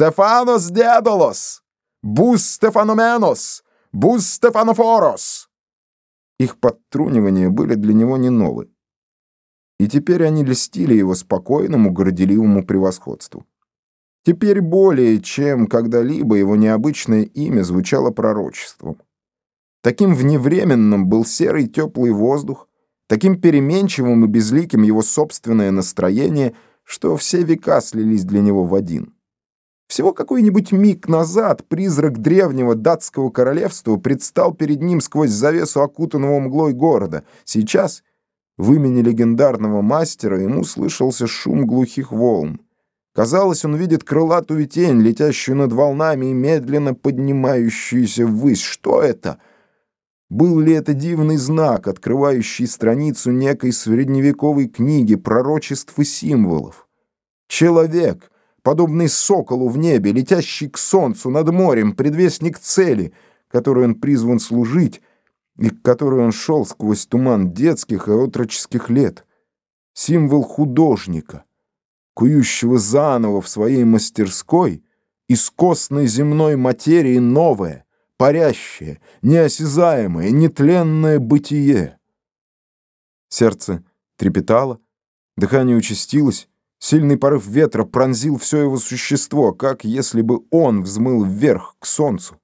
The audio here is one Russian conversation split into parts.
Стефанос Дедолос! Бус Стефаноменос! Бус Стефанофорос!» Их подтрунивания были для него не новы. И теперь они льстили его спокойному, горделивому превосходству. Теперь более чем когда-либо его необычное имя звучало пророчеством. Таким вневременным был серый теплый воздух, таким переменчивым и безликим его собственное настроение, что все века слились для него в один. Всего какой-нибудь миг назад призрак древнего датского королевства предстал перед ним сквозь завесу окутанного мглой города. Сейчас, в имени легендарного мастера, ему слышался шум глухих волн. Казалось, он видит крылатую тень, летящую над волнами и медленно поднимающуюся ввысь. Что это? Был ли это дивный знак, открывающий страницу некой средневековой книги пророчеств и символов? Человек, подобный соколу в небе, летящий к солнцу над морем, предвестник цели, которой он призван служить, и к которой он шел сквозь туман детских и отроческих лет. Символ художника — кующего заново в своей мастерской из костной земной материи новое, парящее, неосязаемое, нетленное бытие. Сердце трепетало, дыхание участилось, сильный порыв ветра пронзил все его существо, как если бы он взмыл вверх к солнцу.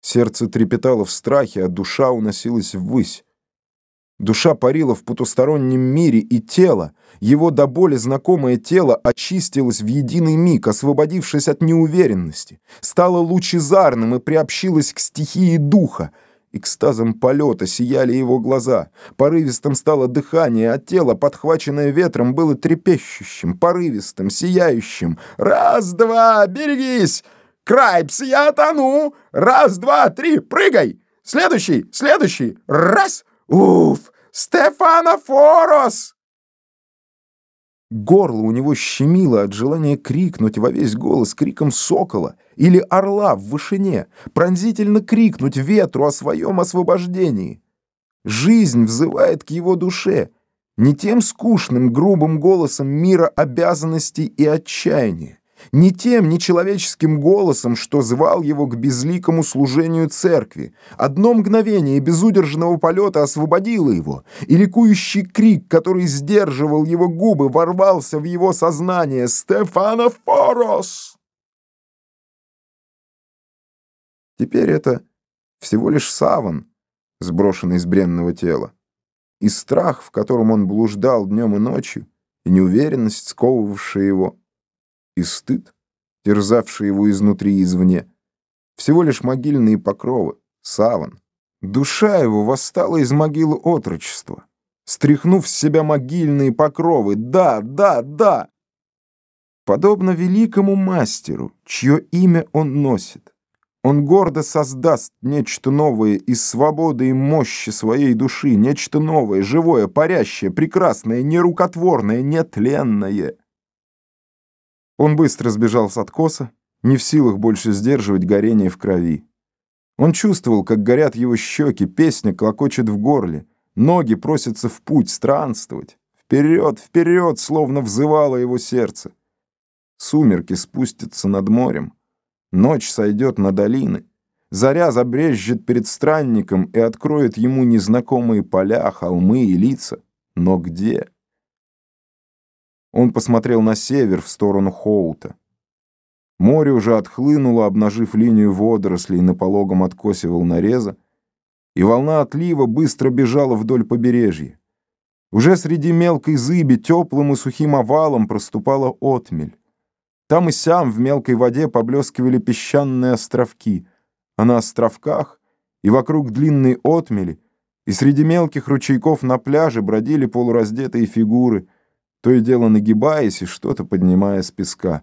Сердце трепетало в страхе, а душа уносилась ввысь. Душа парила в потустороннем мире, и тело, его до боли знакомое тело, очистилось в единый миг, освободившись от неуверенности, стало лучезарным и приобщилось к стихии духа. Экстазом полета сияли его глаза, порывистым стало дыхание, а тело, подхваченное ветром, было трепещущим, порывистым, сияющим. «Раз, два, берегись! Крайпс, я тону! Раз, два, три, прыгай! Следующий, следующий! Раз!» Уф! Стефанофорос!» Горло у него щемило от желания крикнуть во весь голос криком сокола или орла в вышине, пронзительно крикнуть ветру о своем освобождении. Жизнь взывает к его душе, не тем скучным, грубым голосом мира обязанностей и отчаяния, не тем нечеловеческим голосом, что звал его к безликому служению церкви. Одно мгновение безудержного полета освободило его, и ликующий крик, который сдерживал его губы, ворвался в его сознание «Стефано Форос!». Теперь это всего лишь саван, сброшенный с бренного тела. И страх, в котором он блуждал днем и ночью, и неуверенность, сковывавшая его — и стыд, терзавший его изнутри и извне. Всего лишь могильные покровы, саван. Душа его восстала из могилы отрочества, стряхнув с себя могильные покровы. Да, да, да! Подобно великому мастеру, чье имя он носит. Он гордо создаст нечто новое из свободы и мощи своей души, нечто новое, живое, парящее, прекрасное, нерукотворное, нетленное. Он быстро сбежал с откоса, не в силах больше сдерживать горение в крови. Он чувствовал, как горят его щеки, песня клокочет в горле, ноги просятся в путь, странствовать. Вперед, вперед, словно взывало его сердце. Сумерки спустятся над морем, ночь сойдет на долины, заря забрежет перед странником и откроет ему незнакомые поля, холмы и лица. Но где? Он посмотрел на север, в сторону Хоута. Море уже отхлынуло, обнажив линию водорослей на пологом откосе волнореза, и волна отлива быстро бежала вдоль побережья. Уже среди мелкой зыби теплым и сухим овалом проступала отмель. Там и сям в мелкой воде поблескивали песчаные островки, а на островках и вокруг длинной отмели и среди мелких ручейков на пляже бродили полураздетые фигуры — то и дело нагибаясь и что-то поднимая с песка.